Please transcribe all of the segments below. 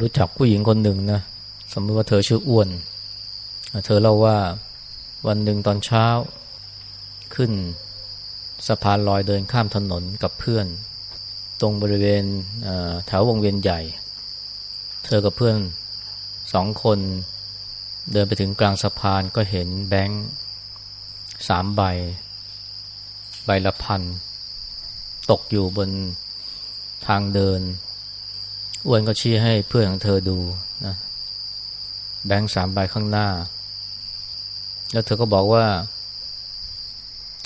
รู้จักผู้หญิงคนหนึ่งนะสมมติว่าเธอชื่ออ้วน เธอเล่าว่าวันหนึ่งตอนเช้าขึ้นสะพานลอยเดินข้ามถนนกับเพื่อน ตรงบริเวณแถววงเวียนใหญ่ เธอกับเพื่อนสองคนเดินไปถึงกลางสะพานก็เห็นแบงค์สามใบ ใบละพัน ตกอยู่บนทางเดิน อ้วนก็ชี้ให้เพื่อนของเธอดูนะแบงค์สามใบข้างหน้า แล้วเธอก็บอกว่า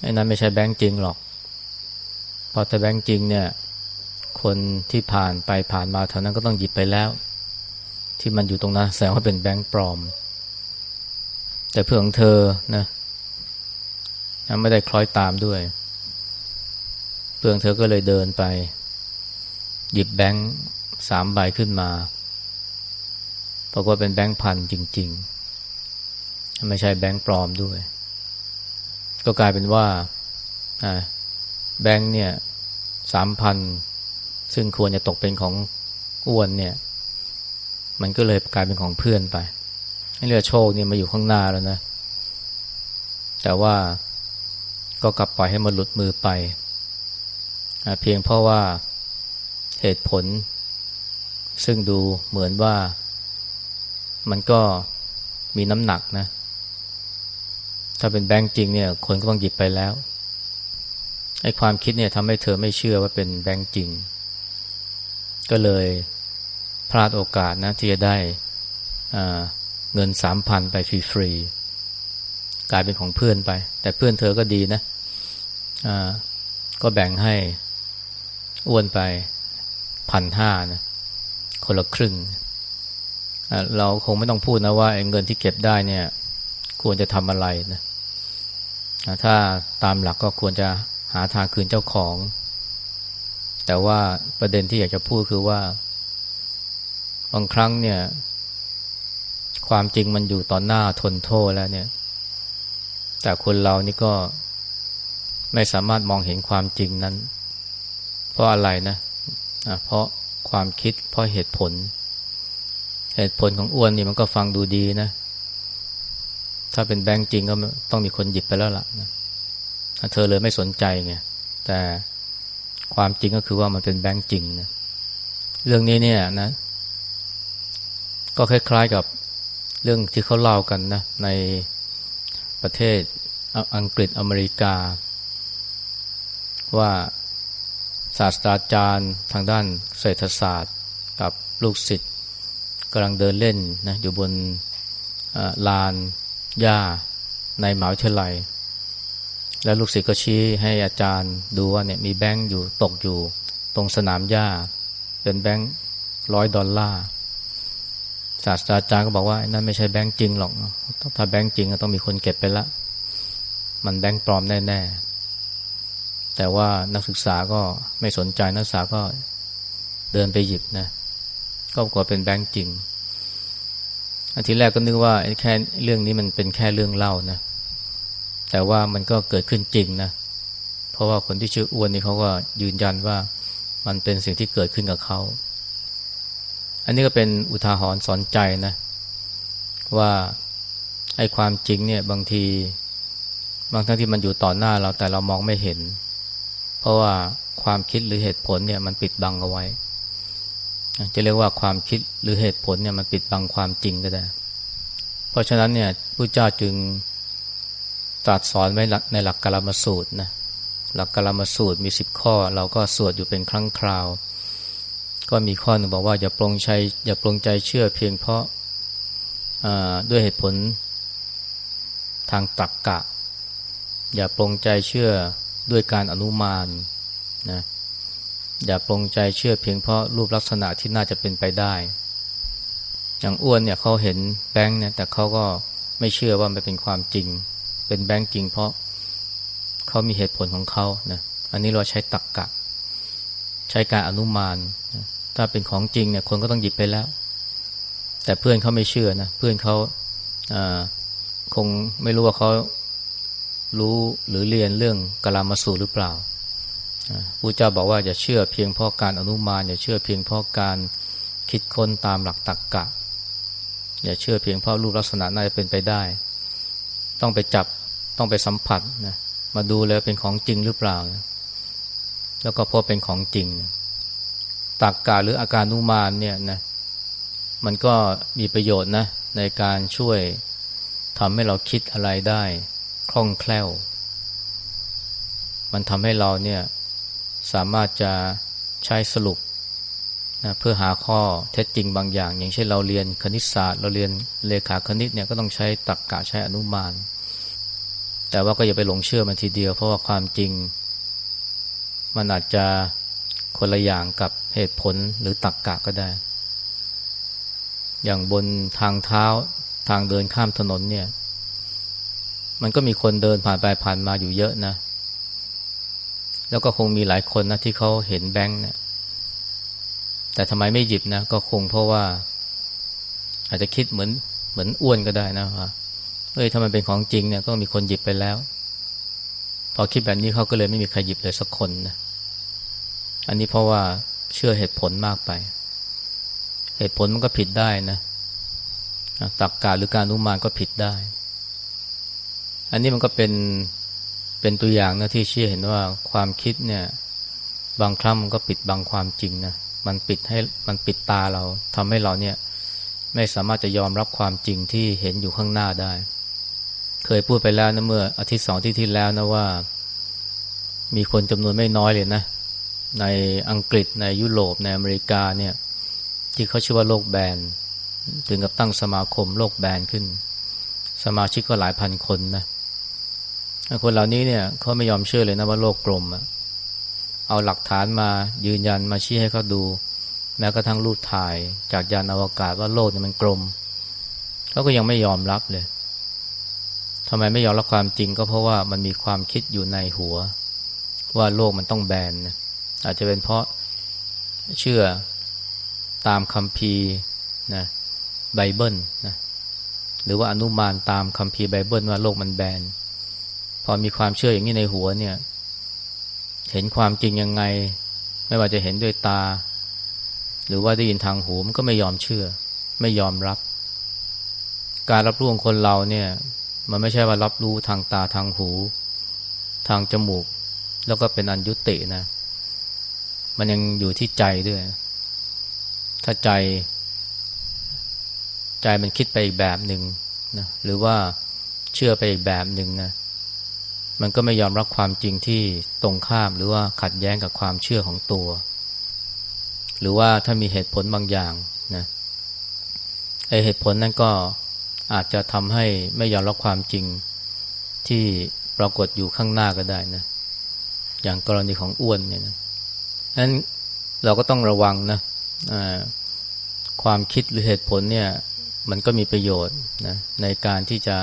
ไอ้นั้นไม่ใช่แบงค์จริงหรอก พอแต่แบงค์จริงเนี่ย คนที่ผ่านไปผ่านมาเท่านั้นก็ต้องหยิบไปแล้ว ที่มันอยู่ตรงนั้นแสดงว่าเป็นแบงค์ปลอม แต่เพื่อนของเธอนะไม่ได้คล้อยตามด้วย เพื่อนเธอก็เลยเดินไป หยิบแบงค์ สามใบขึ้นมาปรากฏเป็นแบงค์พันจริง ๆ ไม่ใช่แบงค์ปลอมด้วย ก็กลายเป็นว่าแบงค์เนี่ยสามพันซึ่งควรจะตกเป็นของอ้วนเนี่ย มันก็เลยกลายเป็นของเพื่อนไปให้เรือโชคเนี่ยมาอยู่ข้างหน้าแล้วนะ แต่ว่าก็กลับปล่อยให้มันหลุดมือไป เพียงเพราะว่าเหตุผล ซึ่งดูเหมือนว่ามันก็มีน้ำหนักนะ ถ้าเป็นแบงค์จริงเนี่ย คนก็ต้องหยิบไปแล้วไอ้ความคิดเนี่ยทำให้เธอไม่เชื่อว่าเป็นแบงค์จริง ก็เลยพลาดโอกาสนะที่จะได้เงินสามพันไปฟรีๆกลายเป็นของเพื่อนไป แต่เพื่อนเธอก็ดีนะก็แบ่งให้อ้วนไปพันห้านะ คนละครึ่ง เราคงไม่ต้องพูดนะว่าเงินที่เก็บได้เนี่ย ควรจะทำอะไรนะถ้าตามหลักก็ควรจะหาทางคืนเจ้าของ แต่ว่าประเด็นที่อยากจะพูดคือว่า บางครั้งเนี่ย ความจริงมันอยู่ต่อหน้าทนโทษแล้วเนี่ย แต่คนเรานี่ก็ไม่สามารถมองเห็นความจริงนั้น เพราะอะไรนะะเพราะ ความคิด เพราะเหตุผล เหตุผลของอ้วนนี่มันก็ฟังดูดีนะ ถ้าเป็นแบงค์จริงก็ต้องมีคนหยิบไปแล้วล่ะนะเธอเลยไม่สนใจไงแต่ความจริงก็คือว่ามันเป็นแบงค์จริงนะเรื่องนี้เนี่ยนะ ก็คล้ายๆกับเรื่องที่เขาเล่ากันนะ ในประเทศอังกฤษอเมริกา ว่า ศาสตราจารย์ทางด้านเศรษฐศาสตร์กับลูกศิษย์กำลังเดินเล่นนะอยู่บนลานหญ้าในหมหาวิทยาลัย แล้วลูกศิษย์ก็ชี้ให้อาจารย์ดูว่าเนี่ยมีแบงค์อยู่ตกอยู่ตรงสนามหญ้า เป็นแบงค์ร้อยดอลลาร์ศาสตราจารย์ก็บอกว่านั่นไม่ใช่แบงค์จริงหรอกถ้าแบงค์จริงก็ต้องมีคนเก็บไปละ มันแบงค์ปลอมแน่ๆ แต่ว่านักศึกษาก็ไม่สนใจนักศึกษาก็เดินไปหยิบนะก็กว่าเป็นแบงค์จริงอันที่แรกก็นึกว่าแค่เรื่องนี้มันเป็นแค่เรื่องเล่านะ แต่ว่ามันก็เกิดขึ้นจริงนะ เพราะว่าคนที่ชื่ออ้วนนี่เขาก็ยืนยันว่ามันเป็นสิ่งที่เกิดขึ้นกับเขา อันนี้ก็เป็นอุทาหรณ์สอนใจนะ ว่าไอ้ความจริงเนี่ยบางที บางทั้งที่มันอยู่ต่อหน้าเราแต่เรามองไม่เห็น ราะว่าความคิดหรือเหตุผลเนี่ยมันปิดบังเอาไว้ จะเรียกว่าความคิดหรือเหตุผลเนี่ยมันปิดบังความจริงก็ได้ เพราะฉะนั้นเนี่ยพระเจ้าจึงตรัสสอนไว้ในหลักกลามสูตรนะหลักกลามสูตรมีสิบข้อ เราก็สวดอยู่เป็นครั้งคราว ก็มีข้อหนึ่งบอกว่าอย่าปรงใจอย่าปรงใจเชื่อเพียงเพราะด้วยเหตุผลทางตรรกกะ อย่าปรงใจเชื่อ ด้วยการอนุมานนะอย่าปรงใจเชื่อเพียงเพราะรูปลักษณะที่น่าจะเป็นไปได้ อย่างอ้วนเนี่ยเขาเห็นแบงค์เนี่ยแต่เขาก็ไม่เชื่อว่ามันเป็นความจริง เป็นแบงค์จริง เพราะเขามีเหตุผลของเขานะอันนี้เราใช้ตักกะ ใช้การอนุมานนะถ้าเป็นของจริงเนี่ยคนก็ต้องหยิบไปแล้ว แต่เพื่อนเขาไม่เชื่อนะเพื่อนเขาคงไม่รู้ว่าเขา รู้หรือเรียนเรื่องกลามาสูหรือเปล่าพระเจ้าบอกว่าอย่าเชื่อเพียงเพราะการอนุมานอย่าเชื่อเพียงเพราะการคิดค้นตามหลักตรรกกะ อย่าเชื่อเพียงเพราะรูปลักษณะน่าจะเป็นไปได้ ต้องไปจับต้องไปสัมผัสนะมาดูแล้วเป็นของจริงหรือเปล่า แล้วก็พบเป็นของจริงตรกกะหรืออาการนุมานเนี่ยนะมันก็มีประโยชน์นะในการช่วยทำให้เราคิดอะไรได้ คล่องแคล่ว มันทำให้เราเนี่ยสามารถจะใช้สรุปนะเพื่อหาข้อเท็จจริงบางอย่าง อย่างเช่นเราเรียนคณิตศาสตร์เราเรียนเลขาคณิตเนี่ยก็ต้องใช้ตรรกกะใช้อนุมาน แต่ว่าก็อย่าไปหลงเชื่อมันทีเดียว เพราะว่าความจริง มันอาจจะคนละอย่างกับเหตุผลหรือตรรกกะก็ได้ อย่างบนทางเท้าทางเดินข้ามถนนเนี่ย มันก็มีคนเดินผ่านไปผ่านมาอยู่เยอะนะ แล้วก็คงมีหลายคนนะที่เขาเห็นแบงค์เนี่ยแต่ทำไมไม่หยิบนะ ก็คงเพราะว่า อาจจะคิดเหมือนเหมือนอ้วนก็ได้นะว่าเฮ้ยถ้ามันเป็นของจริงเนี่ย ก็มีคนหยิบไปแล้ว พอคิดแบบนี้เขาก็เลยไม่มีใครหยิบเลยสักคนนะอันนี้เพราะว่าเชื่อเหตุผลมากไป เหตุผลมันก็ผิดได้นะตักกาหรือการนุมานก็ผิดได้ อันนี้มันก็เป็นเป็นตัวอย่างนะที่เชื่อเห็นว่าความคิดเนี่ย บางครั้งมันก็ปิดบังความจริงนะมันปิดให้มันปิดตาเราทำให้เราเนี่ย ไม่สามารถจะยอมรับความจริงที่เห็นอยู่ข้างหน้าได้ เคยพูดไปแล้วนะเมื่ออาทิตย์สองที่ที่แล้วนะว่า มีคนจำนวนไม่น้อยเลยนะ ในอังกฤษในยุโรปในอเมริกาเนี่ย ที่เขาชื่อว่าโลกแบนถึงกับตั้งสมาคมโลกแบนขึ้น สมาชิกก็หลายพันคนนะ คนเหล่านี้เนี่ยเขาไม่ยอมเชื่อเลยนะว่าโลกกลมอะเอาหลักฐานมายืนยันมาชี้ให้เขาดูแม้กระทั่งรูปถ่ายจากยานอวกาศว่าโลกเนี่ยมันกลมเขาก็ยังไม่ยอมรับเลยทำไมไม่ยอมรับความจริงก็เพราะว่ามันมีความคิดอยู่ในหัว ว่าโลกมันต้องแบนนะอาจจะเป็นเพราะเชื่อตามคัมภีร์นะไบเบิลนะหรือว่าอนุมานตามคัมภีร์ไบเบิลว่าโลกมันแบน อมีความเชื่ออย่างนี้ในหัวเนี่ย เห็นความจริงยังไง ไม่ว่าจะเห็นด้วยตา หรือว่าได้ยินทางหูมันก็ไม่ยอมเชื่อ ไม่ยอมรับ การรับรู้ของคนเราเนี่ย มันไม่ใช่ว่ารับรู้ทางตาทางหู ทางจมูก แล้วก็เป็นอันยุตินะ มันยังอยู่ที่ใจด้วย ถ้าใจ ใจมันคิดไปอีกแบบหนึ่งนะหรือว่าเชื่อไปอีกแบบหนึ่งนะ มันก็ไม่ยอมรับความจริงที่ตรงข้ามหรือว่าขัดแย้งกับความเชื่อของตัว หรือว่าถ้ามีเหตุผลบางอย่างนะไอเหตุผลนั้นก็อาจจะทำให้ไม่ยอมรับความจริงที่ปรากฏอยู่ข้างหน้าก็ได้นะอย่างกรณีของอ้วนเนี่ยนะนั้นเราก็ต้องระวังนะความคิดหรือเหตุผลเนี่ย มันก็มีประโยชน์นะในการที่จะ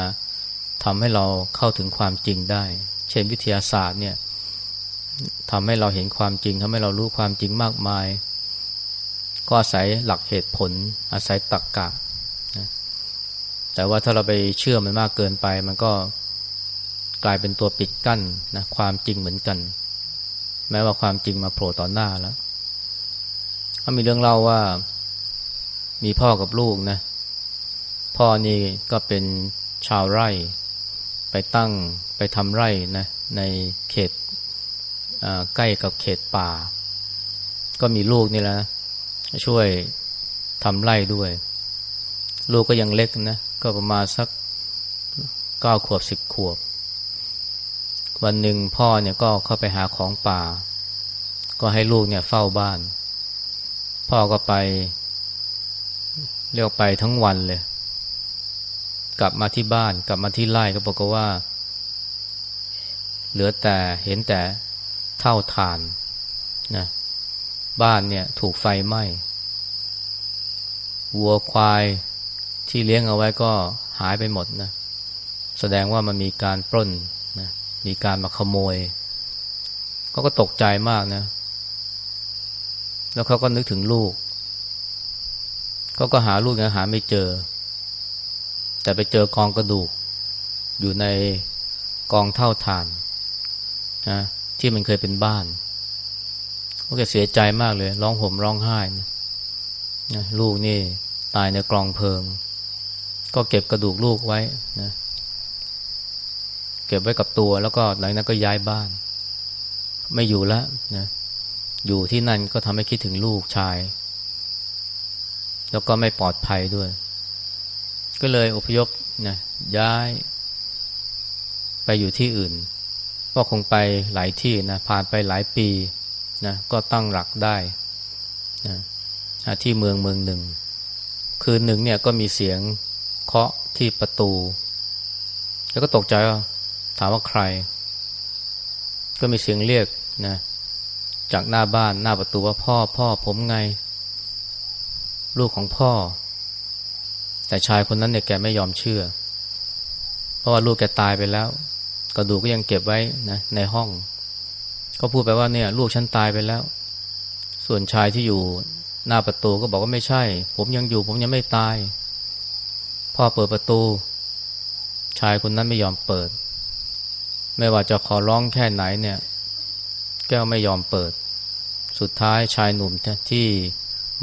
ทำให้เราเข้าถึงความจริงได้ เช่นวิทยาศาสตร์เนี่ยทำให้เราเห็นความจริงทำให้เรารู้ความจริงมากมาย ก็อาศัยหลักเหตุผล อาศัยตรรกกะนะแต่ว่าถ้าเราไปเชื่อมันมากเกินไป มันก็กลายเป็นตัวปิดกั้นนะความจริงเหมือนกัน แม้ว่าความจริงมาโผล่ต่อหน้าแล้วก็มีเรื่องเล่าว่ามีพ่อกับลูกนะ พ่อนี่ก็เป็นชาวไร่ ไปตั้งไปทำไร่นะในเขตใกล้กับเขตป่า ก็มีลูกนี่แหละช่วยทำไร่ด้วย ลูกก็ยังเล็กนะ ก็ประมาณสักเก้าขวบสิบขวบ วันหนึ่งพ่อเนี่ยก็เข้าไปหาของป่า ก็ให้ลูกเนี่ยเฝ้าบ้าน พ่อก็ไป เรียกไปทั้งวันเลย กลับมาที่บ้าน กลับมาที่ไร่ก็บอกว่า เหลือแต่เห็นแต่เท่าฐานนะบ้านเนี่ยถูกไฟไหม้วัวควายที่เลี้ยงเอาไว้ก็หายไปหมดนะแสดงว่ามันมีการปล้นนะมีการมาขโมยเขาก็ตกใจมากนะ แล้วเขาก็นึกถึงลูกเขาก็หาลูกยังหาไม่เจอ แต่ไปเจอกองกระดูก อยู่ในกองเท่าฐานนะที่มันเคยเป็นบ้านเขาก็เสียใจมากเลย ร้องห่มร้องไห้นะลูกนี่ตายในกลองเพลิง ก็เก็บกระดูกลูกไว้นะเก็บไว้กับตัว แล้วก็หลังนั้นก็ย้ายบ้าน ไม่อยู่แล้วนะอยู่ที่นั่นก็ทำให้คิดถึงลูกชาย แล้วก็ไม่ปลอดภัยด้วย ก็เลยอพยพนะย้าย ไปอยู่ที่อื่น ก็คงไปหลายที่นะผ่านไปหลายปีนะก็ตั้งหลักได้นะที่เมืองเมืองหนึ่ง คืนหนึ่งเนี่ยก็มีเสียงเคาะที่ประตู แล้วก็ตกใจว่าถามว่าใคร ก็มีเสียงเรียกนะจากหน้าบ้านหน้าประตูว่าพ่อพ่อผมไง ลูกของพ่อ แต่ชายคนนั้นเนี่ยแกไม่ยอมเชื่อ เพราะว่าลูกแกตายไปแล้ว กระดูกก็ยังเก็บไว้นะในห้อง ก็พูดไปว่าเนี่ย ลูกฉันตายไปแล้ว ส่วนชายที่อยู่หน้าประตูก็บอกว่าไม่ใช่ ผมยังอยู่ ผมยังไม่ตาย พ่อเปิดประตู ชายคนนั้นไม่ยอมเปิด ไม่ว่าจะขอร้องแค่ไหนเนี่ย แก้วไม่ยอมเปิด สุดท้ายชายหนุ่มที่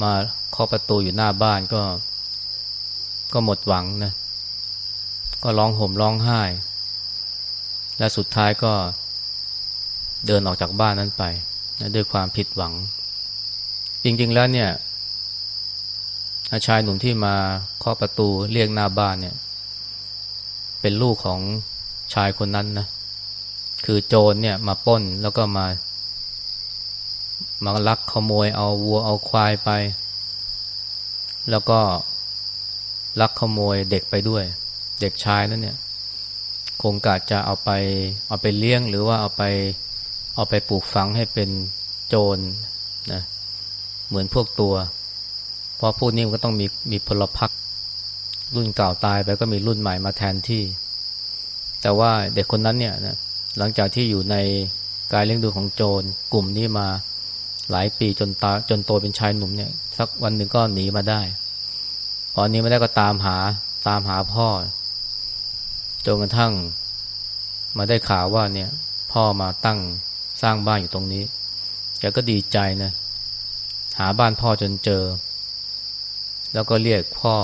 มาเคาะประตูอยู่หน้าบ้านก็ ก็หมดหวังนะ ก็ร้องห่มร้องไห้ และสุดท้ายก็เดินออกจากบ้านนั้นไปนะด้วยความผิดหวัง จริง ๆ แล้วเนี่ยชายหนุ่มที่มาเคาะประตูเรียกหน้าบ้านเนี่ย เป็นลูกของชายคนนั้นนะคือโจรเนี่ยมาป้นแล้วก็มามาลักขโมยเอาวัวเอาควายไป แล้วก็ ลักขโมยเด็กไปด้วย เด็กชายนั่นเนี่ย คงกะจะเอาไปเอาไปเลี้ยงหรือว่าเอาไปเอาไปปลูกฝังให้เป็นโจรนะเหมือนพวกตัว เพราะพวกนี้มันก็ต้องมีมีพลพรรครุ่นเก่าตายไปก็มีรุ่นใหม่มาแทนที่ แต่ว่าเด็กคนนั้นเนี่ยนะหลังจากที่อยู่ในการเลี้ยงดูของโจรกลุ่มนี้มาหลายปีจนตาจนโตเป็นชายหนุ่มเนี่ย สักวันหนึ่งก็หนีมาได้ พอนี้ไม่ได้ก็ตามหาตามหาพ่อจนกระทั่ง มาได้ข่าวว่าเนี่ย พ่อมาตั้งสร้างบ้านอยู่ตรงนี้แกก็ดีใจนะ หาบ้านพ่อจนเจอ แล้วก็เรียกพ่อ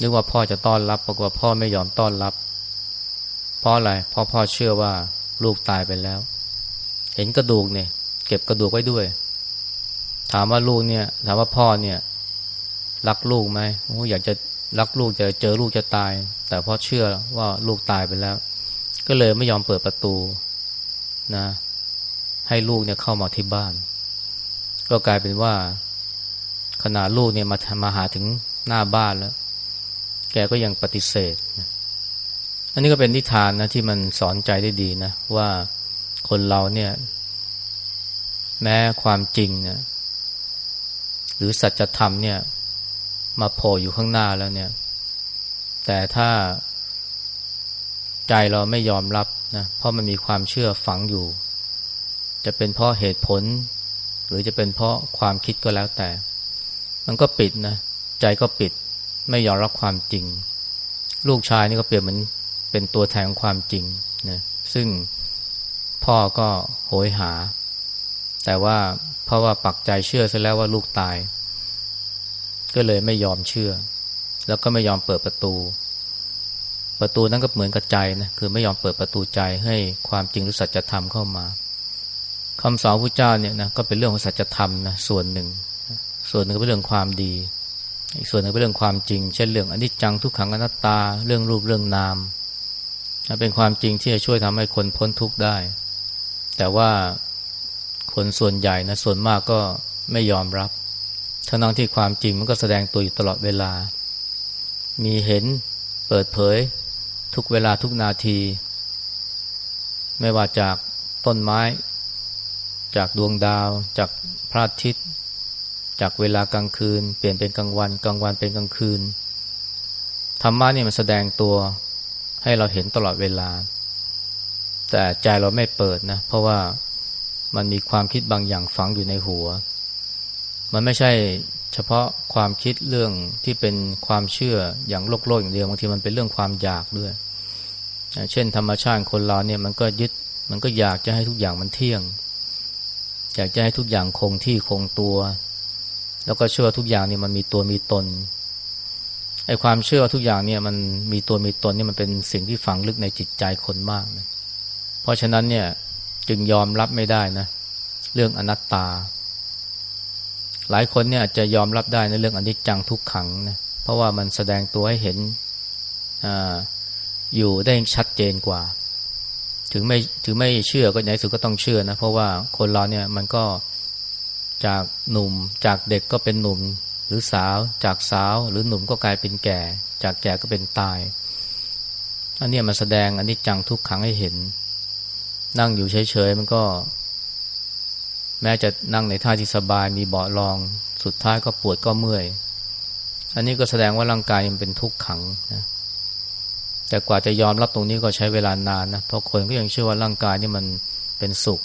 นึกว่าพ่อจะต้อนรับปรากฏว่าพ่อไม่ยอมต้อนรับ เพราะอะไรเพราะพ่อเชื่อว่าลูกตายไปแล้ว เห็นกระดูกเนี่ย เก็บกระดูกไว้ด้วย ถามว่าลูกเนี่ย ถามว่าพ่อเนี่ย รักลูกไหมโอ้อยากจะรักลูกจะเจอลูกจะตาย แต่พ่อเชื่อว่าลูกตายไปแล้ว ก็เลยไม่ยอมเปิดประตูนะ ให้ลูกเนี่ยเข้ามาที่บ้าน ก็กลายเป็นว่า ขนาดลูกเนี่ยมามาหาถึงหน้าบ้านแล้ว แกก็ยังปฏิเสธนะอันนี้ก็เป็นนิทานนะที่มันสอนใจได้ดีนะ ว่าคนเราเนี่ย แม้ความจริงนี่ยหรือสัจธรรมเนี่ย มาโผล่อยู่ข้างหน้าแล้วเนี่ย แต่ถ้าใจเราไม่ยอมรับนะเพราะมันมีความเชื่อฝังอยู่ จะเป็นเพราะเหตุผล หรือจะเป็นเพราะความคิดก็แล้วแต่ มันก็ปิดนะ ใจก็ปิดไม่ยอมรับความจริง ลูกชายนี่ก็เปรียบเหมือนเป็นตัวแทนความจริงนะซึ่งพ่อก็โหยหา แต่ว่าเพราะว่าปักใจเชื่อซะแล้วว่าลูกตาย ก็เลยไม่ยอมเชื่อ แล้วก็ไม่ยอมเปิดประตู ประตูนั้นก็เหมือนกับใจนะคือไม่ยอมเปิดประตูใจให้ความจริงหรือสัจธรรมเข้ามาคำสอนพระเจ้าเนี่ยนะก็เป็นเรื่องของสัจธรรมนะส่วนหนึ่ง ส่วนหนึ่งเป็นเรื่องความดี อีกส่วนหนึ่งเป็นเรื่องความจริง เช่นเรื่องอนิจจังทุกขังอนัตตา เรื่องรูปเรื่องนามเป็นความจริงที่จะช่วยทำให้คนพ้นทุกข์ได้ แต่ว่าคนส่วนใหญ่นะส่วนมากก็ไม่ยอมรับ ทั้งที่ความจริงมันก็แสดงตัวอยู่ตลอดเวลา มีเห็นเปิดเผย ทุกเวลาทุกนาที ไม่ว่าจากต้นไม้ จากดวงดาว จากพระอาทิตย์ จากเวลากลางคืน เปลี่ยนเป็นกลางวัน กลางวันเป็นกลางคืนธรรมะนี่มันแสดงตัวให้เราเห็นตลอดเวลา แต่ใจเราไม่เปิดนะ เพราะว่ามันมีความคิดบางอย่างฝังอยู่ในหัว มันไม่ใช่เฉพาะความคิดเรื่องที่เป็นความเชื่ออย่างโลกโลกอย่างเดียวบางทีมันเป็นเรื่องความอยากด้วย เช่นธรรมชาติคนเราเนี่ยมันก็ยึดมันก็อยากจะให้ทุกอย่างมันเที่ยง อยากจะให้ทุกอย่างคงที่คงตัว แล้วก็เชื่อทุกอย่างนี่มันมีตัวมีตนไอ้ความเชื่อทุกอย่างเนี่ยมันมีตัวมีตนนี่มันเป็นสิ่งที่ฝังลึกในจิตใจคนมากนะเพราะฉะนั้นเนี่ยจึงยอมรับไม่ได้นะ เรื่องอนัตตา หลายคนเนี่ยจะยอมรับได้ในเรื่องอนิจจังทุกขังนะเพราะว่ามันแสดงตัวให้เห็นออยู่ได้ชัดเจนกว่า ถึงไม่ถึงไม่เชื่อก็ในสุดก็ต้องเชื่อนะเพราะว่าคนเราเนี่ยมันก็จากหนุ่ม จากเด็กก็เป็นหนุ่มหรือสาว จากสาวหรือหนุ่มก็กลายเป็นแก่ จากแก่ก็เป็นตายอันนี้มันแสดงอันนี้จังทุกขังให้เห็น นั่งอยู่เฉยๆมันก็ แม้จะนั่งในท่าที่สบายมีเบาะรอง สุดท้ายก็ปวดก็เมื่อย อันนี้ก็แสดงว่าร่างกายมันเป็นทุกขังนะแต่กว่าจะยอมรับตรงนี้ก็ใช้เวลานานนะเพราะคนก็ยังเชื่อว่าร่างกายนี่มันเป็นสุข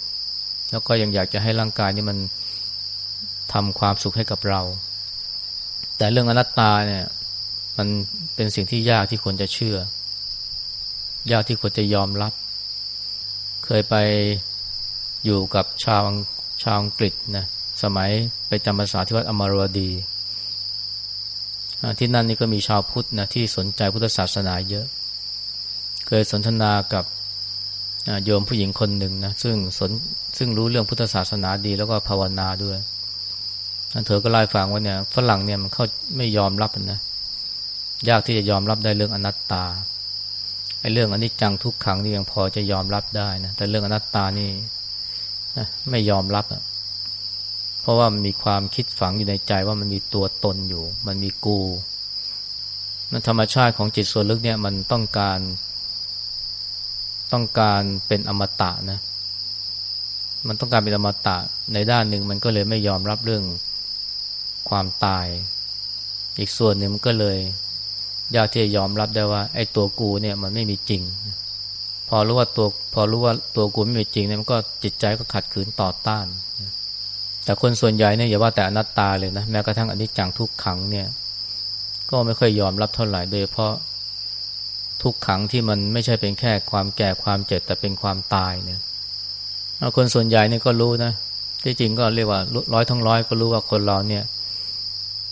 แล้วก็ยังอยากจะให้ร่างกายนี่มันทำความสุขให้กับเรา แต่เรื่องอนัตตาเนี่ย มันเป็นสิ่งที่ยากที่ควรจะเชื่อ ยากที่ควรจะยอมรับ เคยไปอยู่กับชาวาวอังกฤษนะสมัยไปจำพรรษาที่วัดอมรวดี ที่นั่นนี่ก็มีชาวพุทธนะที่สนใจพุทธศาสนาเยอะ เคยสนทนากับโยมผู้หญิงคนหนึ่งนะซึ่งสนซึ่งรู้เรื่องพุทธศาสนาดีแล้วก็ภาวนาด้วยเธอก็ไล่ฟังว่าเนี่ยฝรั่งเนี่ยมันเขาไม่ยอมรับนะยากที่จะยอมรับได้เรื่องอนัตตาไอ้เรื่องอนิจจังทุกขังนี่ยังพอจะยอมรับได้นะแต่เรื่องอนัตตานี่ ไม่ยอมรับอะเพราะว่ามันมีความคิดฝังอยู่ในใจว่ามันมีตัวตนอยู่ มันมีกูนั่นธรรมชาติของจิตส่วนลึกเนี่ยมันต้องการต้องการเป็นอมตะนะ มันต้องการเป็นอมตะในด้านหนึ่งมันก็เลยไม่ยอมรับเรื่องความตาย อีกส่วนหนึ่งมันก็เลยยากที่จะยอมรับได้ว่า ไอ้ตัวกูเนี่ยมันไม่มีจริง พอรู้ว่าตัวพอรู้ว่าตัวกูไม่มีจริงเนี่ยมันก็จิตใจก็ขัดขืนต่อต้าน แต่คนส่วนใหญ่เนี่ยอย่าว่าแต่อนัตตาเลยนะแม้กระทั่งอนิจจังทุกขังเนี่ย ก็ไม่ค่อยยอมรับเท่าไหร่โดยเพราะทุกขังที่มันไม่ใช่เป็นแค่ความแก่ความเจ็บแต่เป็นความตายเนี่ยคนส่วนใหญ่เนี่ยก็รู้นะที่จริงก็เรียกว่าร้อยทั้งร้อยก็รู้ว่าคนเราเนี่ย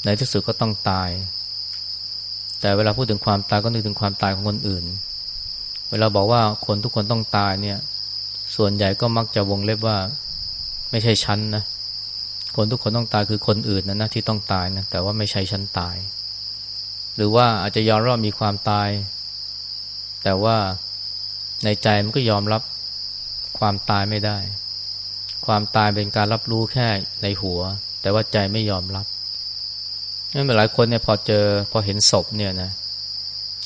ในที่สุดก็ต้องตาย แต่เวลาพูดถึงความตายก็นึกถึงความตายของคนอื่น เวลาบอกว่าคนทุกคนต้องตายเนี่ย ส่วนใหญ่ก็มักจะวงเล็บว่า ไม่ใช่ฉันนะ คนทุกคนต้องตายคือคนอื่นนะนะที่ต้องตายนะแต่ว่าไม่ใช่ฉันตาย หรือว่าอาจจะยอมรับมีความตาย แต่ว่าในใจมันก็ยอมรับความตายไม่ได้ ความตายเป็นการรับรู้แค่ในหัว แต่ว่าใจไม่ยอมรับนั่นหลายคนเนี่ยพอเจอพอเห็นศพเนี่ยนะ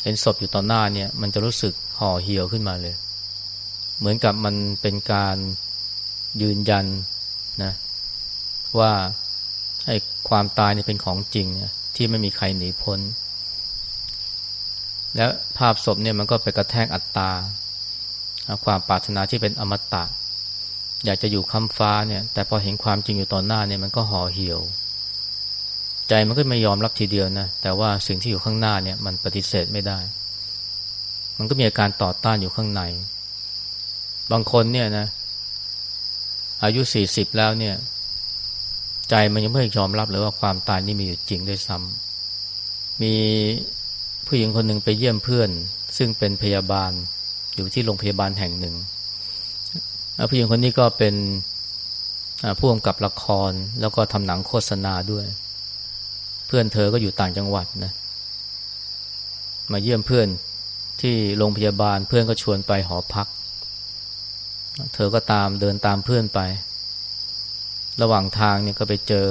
เห็นศพอยู่ต่อหน้าเนี่ย มันจะรู้สึก ห่อเหี่ยวขึ้นมาเลย เหมือนกับมันเป็นการยืนยันนะว่าไอ้ความตายนี่เป็นของจริงที่ไม่มีใครหนีพ้น และภาพศพเนี่ยมันก็ไปกระแทกอัตตา ความปรารถนาที่เป็นอมตะ อยากจะอยู่ค้ำฟ้าเนี่ย แต่พอเห็นความจริงอยู่ต่อหน้าเนี่ยมันก็ห่อเหี่ยว ใจมันก็ไม่ยอมรับทีเดียวนะ แต่ว่าสิ่งที่อยู่ข้างหน้าเนี่ย มันปฏิเสธไม่ได้ มันก็มีอาการต่อต้านอยู่ข้างใน บางคนเนี่ยนะ อายุสี่สิบแล้วเนี่ย ใจมันยังไม่ยอมรับเลยว่าความตายนี่มีอยู่จริงด้วยซ้ำมีผู้หญิงคนหนึ่งไปเยี่ยมเพื่อน ซึ่งเป็นพยาบาลอยู่ที่โรงพยาบาลแห่งหนึ่งผู้หญิงคนนี้ก็เป็นผู้กำกับละครแล้วก็ทำหนังโฆษณาด้วย เพื่อนเธอก็อยู่ต่างจังหวัดนะ มาเยี่ยมเพื่อน ที่โรงพยาบาลเพื่อนก็ชวนไปหอพัก เธอก็ตามเดินตามเพื่อนไป ระหว่างทางเนี่ยก็ไปเจอ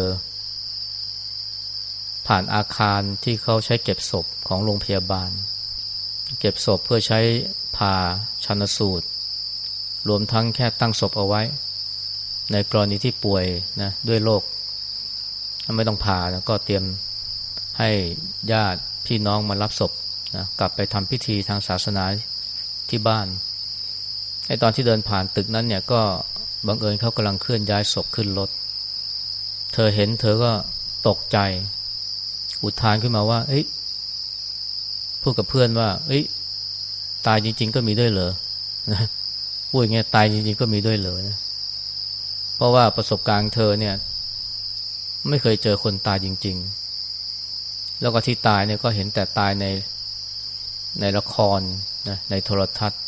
ผ่านอาคารที่เขาใช้เก็บศพของโรงพยาบาล เก็บศพเพื่อใช้ผ่าชันสูตร รวมทั้งแค่ตั้งศพเอาไว้ ในกรณีที่ป่วยนะด้วยโรคไม่ต้องผ่านะก็เตรียมให้ญาติพี่น้องมารับศพ นะกลับไปทำพิธีทางศาสนาที่บ้านไอ้ตอนที่เดินผ่านตึกนั้นเนี่ยก็บังเอิญเขากำลังเคลื่อนย้ายศพขึ้นรถ เธอเห็นเธอก็ตกใจ อุทานขึ้นมาว่า เอ้ยพูดกับเพื่อนว่า เอ้ยตายจริง ๆ ก็มีด้วยเหรอนะพูดอย่างเงี้ยตายจริง ๆ ก็มีด้วยเหรอนะเพราะว่าประสบการณ์เธอเนี่ย ไม่เคยเจอคนตายจริง ๆ แล้วก็ที่ตายเนี่ยก็เห็นแต่ตายใน ในละครนะในโทรทัศน์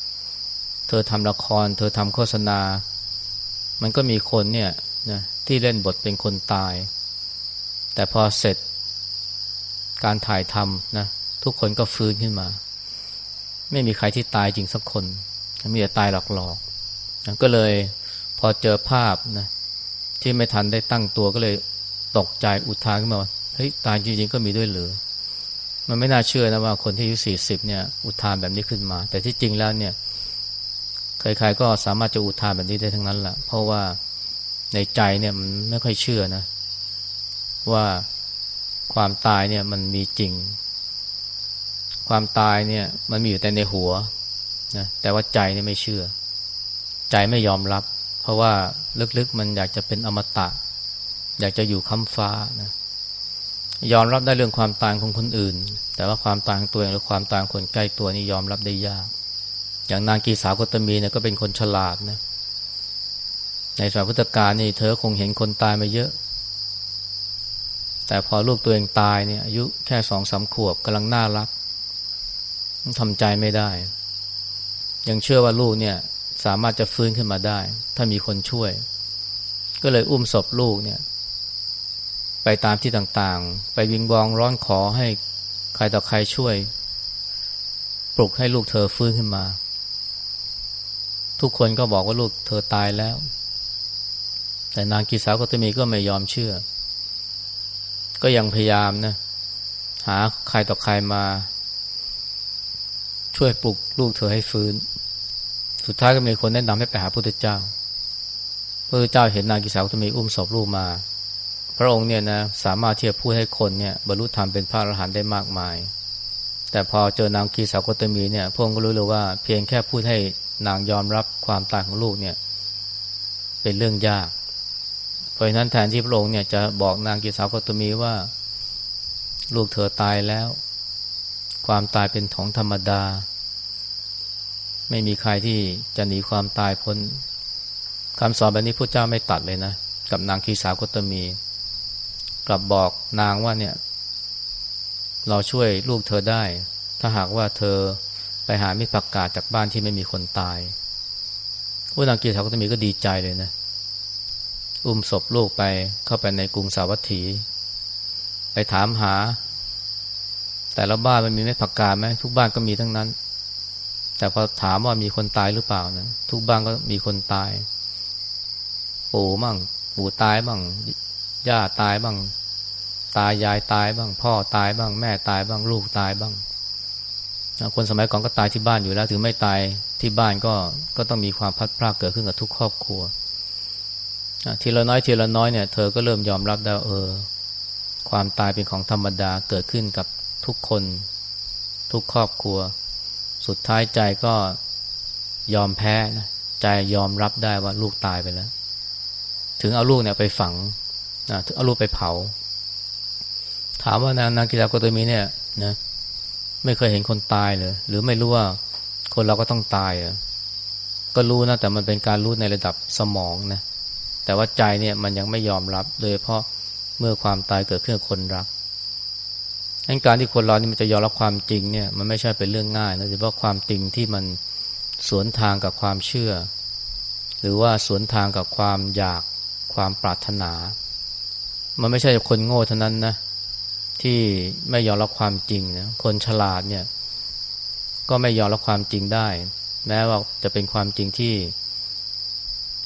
เธอทำละคร เธอทำโฆษณา มันก็มีคนเนี่ยนะที่เล่นบทเป็นคนตาย แต่พอเสร็จการถ่ายทำนะทุกคนก็ฟื้นขึ้นมา ไม่มีใครที่ตายจริงสักคน มีแต่ตายหลอกๆนะก็เลยพอเจอภาพนะที่ไม่ทันได้ตั้งตัวก็เลยตกใจอุทานขึ้นมาว่าเฮ้ยตายจริง ๆ ก็มีด้วยหรือ มันไม่น่าเชื่อนะว่าคนที่อายุสี่สิบเนี่ยอุทานแบบนี้ขึ้นมา แต่ที่จริงแล้วเนี่ยใครๆก็สามารถจะอุทานแบบนี้ได้ทั้งนั้นแหละเพราะว่าในใจเนี่ยมันไม่ค่อยเชื่อนะ ว่าความตายเนี่ยมันมีจริง ความตายเนี่ยมันมีอยู่แต่ในหัวนะแต่ว่าใจเนี่ยไม่เชื่อ ใจไม่ยอมรับ เพราะว่าลึกๆมันอยากจะเป็นอมตะ อยากจะอยู่ค้ำฟ้านะ ยอมรับได้เรื่องความตายของคนอื่น แต่ว่าความตายของตัวเองหรือความตายคนใกล้ตัวนี่ยอมรับได้ยาก อย่างนางกีสาวกตมีเนี่ยก็เป็นคนฉลาดนะในสมัยพุทธกาลนี่เธอคงเห็นคนตายมาเยอะ แต่พอลูกตัวเองตายเนี่ยอายุแค่สองสามขวบกำลังน่ารักทำใจไม่ได้ ยังเชื่อว่าลูกเนี่ยสามารถจะฟื้นขึ้นมาได้ ถ้ามีคนช่วย ก็เลยอุ้มศพลูกเนี่ย ไปตามที่ต่างๆ ไปวิงบองร้อนขอให้ใครต่อใครช่วย ปลุกให้ลูกเธอฟื้นขึ้นมา ทุกคนก็บอกว่าลูกเธอตายแล้ว แต่นางกีสาวกตมีก็ไม่ยอมเชื่อ ก็ยังพยายามนะ หาใครต่อใครมา ช่วยปลุกลูกเธอให้ฟื้น สุดท้ายก็มีคนแนะนำให้ไปหาพระพุทธเจ้าพระพุทธเจ้าเห็นนางกีสาวกตมีอุ้มศพลูกมา พระองค์เนี่ยนะสามารถที่จะพูดให้คนเนี่ยบรรลุธรรมเป็นพระอรหันต์ได้มากมาย แต่พอเจอนางคีสาวกตมีเนี่ยพระองค์ก็รู้เลยว่าเพียงแค่พูดให้นางยอมรับความตายของลูกเนี่ย เป็นเรื่องยาก เพราะฉะนั้นแทนที่พระองค์เนี่ยจะบอกนางกีสาวกตมีว่า ลูกเธอตายแล้ว ความตายเป็นของธรรมดา ไม่มีใครที่จะหนีความตายพ้นคำสอนแบบนี้พระเจ้าไม่ตัดเลยนะ กับนางคีสาวกตมี กลับบอกนางว่าเนี่ย เราช่วยลูกเธอได้ ถ้าหากว่าเธอไปหามิประกาศจากบ้านที่ไม่มีคนตายผู้นางกีสาวก็จะมีก็ดีใจเลยนะ อุ้มศพลูกไปเข้าไปในกรุงสาวัตถี ไปถามหา แต่ละบ้านมันมีไม่ประกาศไหมทุกบ้านก็มีทั้งนั้น แต่พอถามว่ามีคนตายหรือเปล่านะทุกบ้านก็มีคนตาย ปู่มั่ง ปู่ตายบ้างย่าตายบ้าง ตายายตายบ้าง พ่อตายบ้าง แม่ตายบ้างลูกตายบ้างคนสมัยก่อนก็ตายที่บ้านอยู่แล้ว ถึงไม่ตายที่บ้านก็ก็ต้องมีความพัดพลาดเกิดขึ้นกับทุกครอบครัวทีละน้อยทีละน้อยเนี่ยเธอก็เริ่มยอมรับได้เออ ความตายเป็นของธรรมดาเกิดขึ้นกับทุกคน ทุกครอบครัว สุดท้ายใจก็ยอมแพ้นะใจยอมรับได้ว่าลูกตายไปแล้ว ถึงเอาลูกเนี่ยไปฝังนะเอาลูกไปเผา ถามว่านางนางกิลาโกตมีเนี่ยนะไม่เคยเห็นคนตายเลย หรือไม่รู้ว่าคนเราก็ต้องตายอะก็รู้นะแต่มันเป็นการรู้ในระดับสมองนะแต่ว่าใจเนี่ยมันยังไม่ยอมรับโดยเพราะเมื่อความตายเกิดขึ้นกับคนรักการที่คนเรานี่มันจะยอมรับความจริงเนี่ย มันไม่ใช่เป็นเรื่องง่ายนะโดยเฉพาะความจริงที่มันสวนทางกับความเชื่อ หรือว่าสวนทางกับความอยากความปรารถนา มันไม่ใช่คนโง่เท่านั้นนะ ที่ไม่ยอมรับความจริงนะคนฉลาดเนี่ย ก็ไม่ยอมรับความจริงได้ แม้ว่าจะเป็นความจริงที่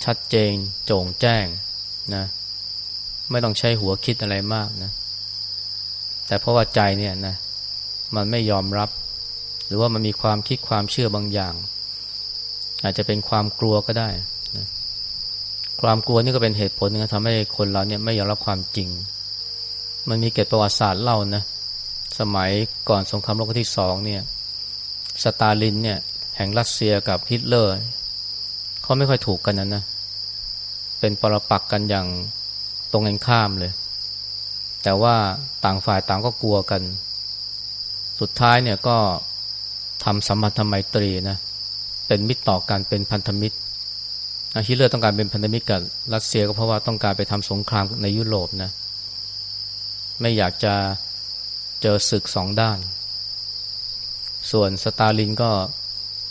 ชัดเจนโจ่งแจ้งนะ ไม่ต้องใช้หัวคิดอะไรมากนะ แต่เพราะว่าใจเนี่ยนะ มันไม่ยอมรับ หรือว่ามันมีความคิดความเชื่อบางอย่าง อาจจะเป็นความกลัวก็ได้นะความกลัวนี่ก็เป็นเหตุผลนึงทำให้คนเราเนี่ยไม่ยอมรับความจริง มันมีเกตประวัติศาสตร์เล่านะ สมัยก่อนสงครามโลกครั้งที่สองเนี่ย สตาลินเนี่ย แห่งรัสเซียกับฮิตเลอร์เขาไม่ค่อยถูกกันนะนะ เป็นปรปักกันอย่างตรงกันข้ามเลย แต่ว่าต่างฝ่ายต่างก็กลัวกัน สุดท้ายเนี่ยก็ทำสัมพันธไมตรีนะ เป็นมิตรต่อกันเป็นพันธมิตรฮิตเลอร์ต้องการเป็นพันธมิตรกับรัสเซียก็เพราะว่าต้องการไปทำสงครามในยุโรปนะ ไม่อยากจะเจอศึกสองด้าน ส่วนสตาลินก็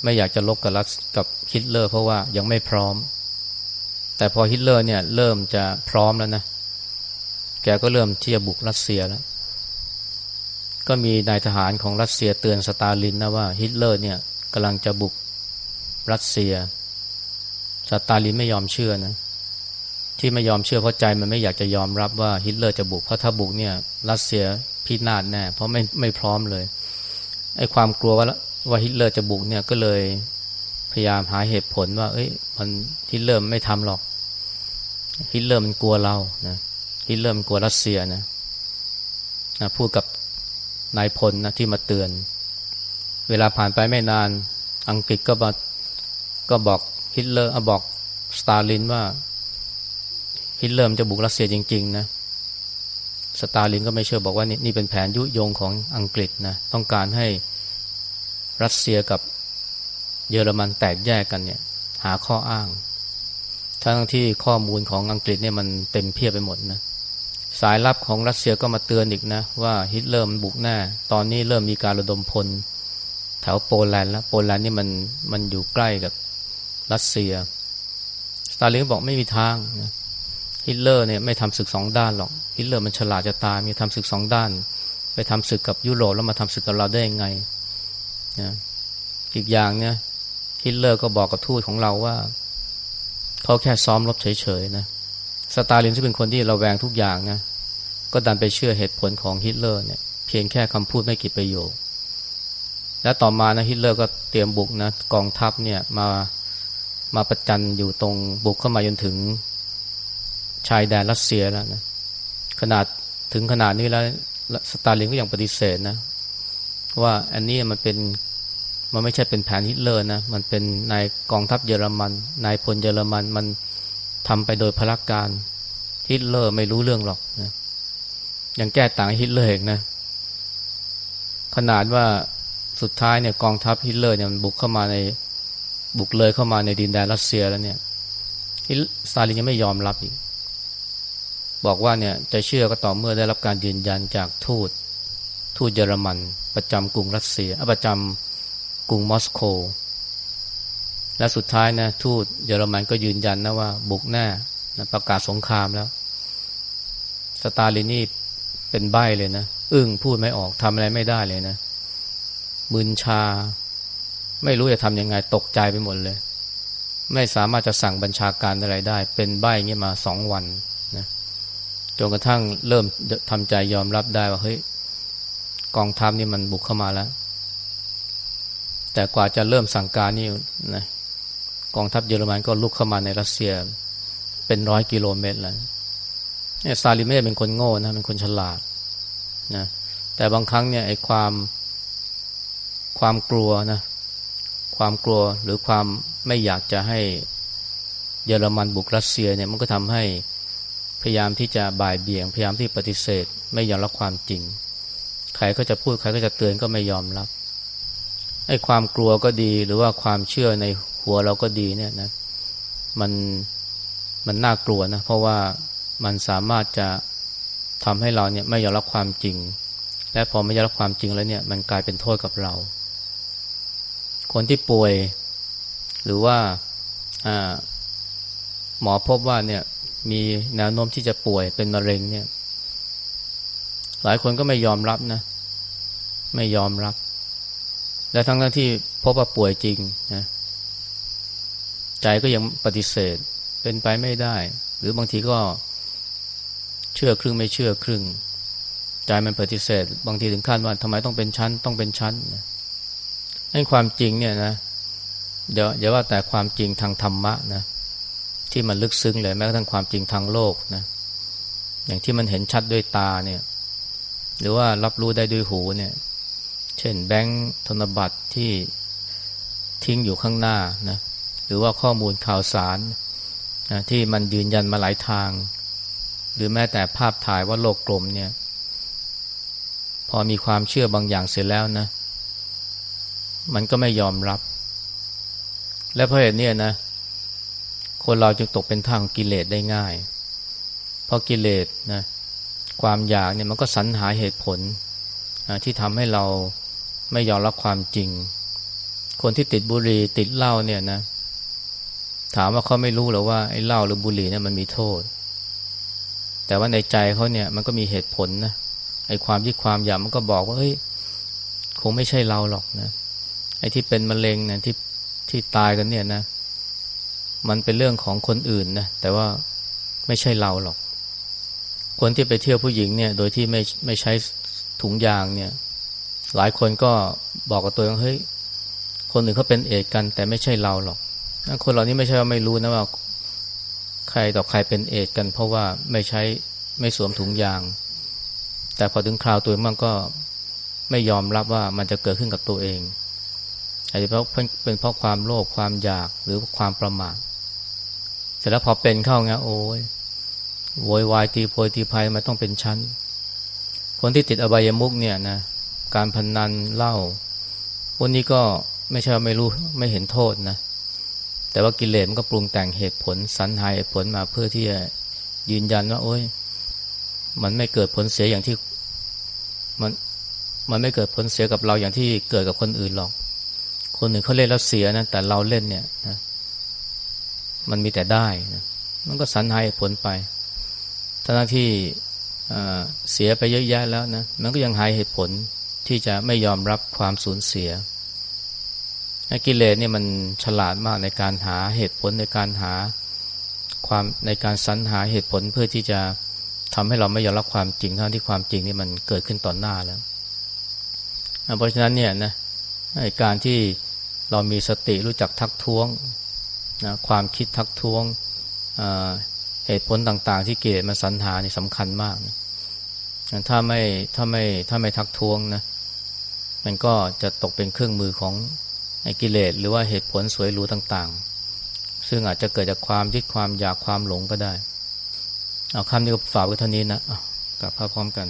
ไม่อยากจะลบกับรัสกับฮิตเลอร์เพราะว่ายังไม่พร้อม แต่พอฮิตเลอร์เนี่ยเริ่มจะพร้อมแล้วนะ แกก็เริ่มที่จะบุกรัสเซียแล้ว ก็มีนายทหารของรัสเซียเตือนสตาลินนะว่าฮิตเลอร์เนี่ยกำลังจะบุกรัสเซีย สตาลินไม่ยอมเชื่อนะ ที่ไม่ยอมเชื่อเพราะใจมันไม่อยากจะยอมรับว่าฮิตเลอร์จะบุกเพราะถ้าบุกเนี่ยรัสเซียพินาศแน่เพราะไม่ไม่พร้อมเลยไอ้ความกลัวว่าว่าฮิตเลอร์จะบุกเนี่ยก็เลยพยายามหาเหตุผลว่า เอ้ย มันฮิตเลอร์ไม่ทำหรอก ฮิตเลอร์มันกลัวเรานะฮิตเลอร์มันกลัวรัสเซียนะนะพูดกับนายพลนะที่มาเตือน เวลาผ่านไปไม่นานอังกฤษก็มาก็บอกฮิตเลอร์บอกสตาลินว่า ฮิตเลอร์จะบุกรัสเซียจริง ๆ นะ สตาลินก็ไม่เชื่อบอกว่านี่นี่เป็นแผนยุยงของอังกฤษนะต้องการให้รัสเซียกับเยอรมันแตกแยกกันเนี่ย หาข้ออ้าง ทั้งที่ข้อมูลของอังกฤษเนี่ยมันเต็มเพียบไปหมดนะสายลับของรัสเซียก็มาเตือนอีกนะ ว่าฮิตเลอร์มันบุกแน่ตอนนี้เริ่มมีการระดมพล แถวโปแลนด์แล้ว โปแลนด์นี่มันมันอยู่ใกล้กับรัสเซีย สตาลินบอกไม่มีทางนะ ฮิตเลอร์เนี่ยไม่ทำศึกสองด้านหรอกฮิตเลอร์มันฉลาดจะตายมีทำศึกสองด้าน ไปทำศึกกับยุโรปแล้วมาทำศึกกับเราได้ยังไงนะอีกอย่างเนี่ยฮิตเลอร์ก็บอกกับทูตของเราว่าเขาแค่ซ้อมรบเฉยๆนะสตาลินที่เป็นคนที่ระแวงทุกอย่างนะก็ดันไปเชื่อเหตุผลของฮิตเลอร์เนี่ยเพียงแค่คำพูดไม่กี่ประโยค และต่อมานะฮิตเลอร์ก็เตรียมบุกนะกองทัพเนี่ยมามาประจันอยู่ตรงบุกเข้ามาจนถึง ชายแดนรัสเซียแล้วนะขนาดถึงขนาดนี้แล้วสตาลินก็ยังปฏิเสธนะ ว่าอันนี้มันเป็นมันไม่ใช่เป็นแผนฮิตเลอร์นะ มันเป็นนายกองทัพเยอรมันนายพลเยอรมันมันทำไปโดยพลักการฮิตเลอร์ไม่รู้เรื่องหรอกนะยังแก้ต่างฮิตเลอร์เองนะ ขนาดว่าสุดท้ายเนี่ยกองทัพฮิตเลอร์เนี่ยมันบุกเข้ามาในบุกเลยเข้ามาในดินแดนรัสเซียแล้วเนี่ยสตาลินยังไม่ยอมรับอีก บอกว่าเนี่ยจะเชื่อก็ต่อเมื่อได้รับการยืนยันจากทูต ทูตเยอรมัน ประจำกรุงรัสเซียประจำกรุงมอสโกและสุดท้ายนะทูตเยอรมันก็ยืนยันนะว่าบุกแน่นะประกาศสงครามแล้ว สตาลินนี่เป็นใบ้เลยนะอึ้งพูดไม่ออกทำอะไรไม่ได้เลยนะมึนชา ไม่รู้จะทำยังไงตกใจไปหมดเลย ไม่สามารถจะสั่งบัญชาการอะไรได้ เป็นใบเงี้ยมาสองวัน จนกระทั่งเริ่มทำใจยอมรับได้ว่าเฮ้ยกองทัพนี่มันบุกเข้ามาแล้ว แต่กว่าจะเริ่มสั่งการนี่นะกองทัพเยอรมันก็ลุกเข้ามาในรัสเซีย เป็นร้อยกิโลเมตรแล้วเนี่ยซาลิเม่เป็นคนโง่นะเป็นคนฉลาดนะแต่บางครั้งเนี่ยไอ้ความความกลัวนะความกลัวหรือความไม่อยากจะให้เยอรมันบุกรัสเซียเนี่ยมันก็ทำให้ พยายามที่จะบ่ายเบี่ยง พยายามที่ปฏิเสธ ไม่ยอมรับความจริง ใครก็จะพูดใครก็จะเตือนก็ไม่ยอมรับไอ้ความกลัวก็ดีหรือว่าความเชื่อในหัวเราก็ดีเนี่ยนะมันมันน่ากลัวนะเพราะว่ามันสามารถจะทำให้เราเนี่ยไม่ยอมรับความจริง และพอไม่ยอมรับความจริงแล้วเนี่ยมันกลายเป็นโทษกับเรา คนที่ป่วย หรือว่าหมอพบว่าเนี่ย มีแนวโน้มที่จะป่วยเป็นมะเร็งเนี่ย หลายคนก็ไม่ยอมรับนะ ไม่ยอมรับ และทั้งทั้งที่พบว่าป่วยจริงนะใจก็ยังปฏิเสธเป็นไปไม่ได้ หรือบางทีก็เชื่อครึ่งไม่เชื่อครึ่ง ใจมันปฏิเสธ บางทีถึงขั้นว่าทำไมต้องเป็นชั้น ต้องเป็นชั้นนะให้ความจริงเนี่ยนะเดี๋ยวอย่าว่าแต่ความจริงทางธรรมะนะ ที่มันลึกซึ้งเลยแม้กระทั่งความจริงทางโลกนะอย่างที่มันเห็นชัดด้วยตาเนี่ย หรือว่ารับรู้ได้ด้วยหูเนี่ย เช่นแบงค์ธนบัตรที่ทิ้งอยู่ข้างหน้านะหรือว่าข้อมูลข่าวสารนะที่มันยืนยันมาหลายทาง หรือแม้แต่ภาพถ่ายว่าโลกกลมเนี่ย พอมีความเชื่อบางอย่างเสร็จแล้วนะ มันก็ไม่ยอมรับ และเพราะเหตุนี้นะ คนเราจึงตกเป็นทางกิเลสได้ง่าย เพราะกิเลสนะความอยากเนี่ยมันก็สรรหาเหตุผลที่ทำให้เราไม่ยอมรับความจริง คนที่ติดบุหรี่ติดเหล้าเนี่ยนะ ถามว่าเขาไม่รู้หรือว่าไอ้เหล้าหรือบุหรี่เนี่ยมันมีโทษ แต่ว่าในใจเขาเนี่ยมันก็มีเหตุผลนะไอ้ความที่ความอยากมันก็บอกว่าเฮ้ยคงไม่ใช่เราหรอกนะไอ้ที่เป็นมะเร็งเนี่ยที่ที่ตายกันเนี่ยนะ มันเป็นเรื่องของคนอื่นนะแต่ว่าไม่ใช่เราหรอก คนที่ไปเที่ยวผู้หญิงเนี่ย โดยที่ไม่ไม่ใช้ถุงยางเนี่ย หลายคนก็บอกกับตัวเองเฮ้ยคนอื่นเขาเป็นเอดกัน แต่ไม่ใช่เราหรอกคนเหล่านี้ไม่ใช่ว่าไม่รู้นะว่า ใครต่อใครเป็นเอดกัน เพราะว่าไม่ใช้ไม่สวมถุงยาง แต่พอถึงคราวตัวเองมันก็ไม่ยอมรับว่ามันจะเกิดขึ้นกับตัวเองอาจจะเพราะเป็นเพราะความโลภความอยากหรือความประมาท สร็จแล้วพอเป็นเข้าไงโอ้ยโวยวายตีโพยตีภัยมันต้องเป็นชั้น คนที่ติดอบายมุกเนี่ยนะการพนนันเหล้าพวกนี้ก็ไม่ใช่ไม่รู้ไม่เห็นโทษนะ แต่ว่ากิเลสมันก็ปรุงแต่งเหตุผลสรรหาเหตุผลมาเพื่อที่จะยืนยันว่า โอ้ย มันไม่เกิดผลเสียอย่างที่มันมันไม่เกิดผลเสียกับเราอย่างที่เกิดกับคนอื่นหรอก คนอื่นเขาเล่นแล้วเสียนะแต่เราเล่นเนี่ยนะ มันมีแต่ได้นะมันก็สรรหาเหตุผลไปทั้งที่เสียไปเยอะแยะแล้วนะมันก็ยังหายเหตุผลที่จะไม่ยอมรับความสูญเสียกิเลสเนี่ยมันฉลาดมากในการหาเหตุผลในการหาความในการสรรหาเหตุผลเพื่อที่จะทำให้เราไม่ยอมรับความจริงทั้งที่ความจริงนี่มันเกิดขึ้นต่อหน้าแล้ว เพราะฉะนั้นเนี่ยนะการที่เรามีสติรู้จักทักท้วง นะความคิดทักท้วงเหตุผลต่างๆ ที่เกิดมาสรรหานี่สำคัญมากนะถ้าไม่ถ้าไม่ถ้าไม่ทักท้วงนะมันก็จะตกเป็นเครื่องมือของไอ้กิเลสหรือว่าเหตุผลสวยหรูต่างๆ ซึ่งอาจจะเกิดจากความยึดความอยากความหลงก็ได้ เอาคำนี้ก็ฝากไว้เท่านี้นะกลับพาพร้อมกัน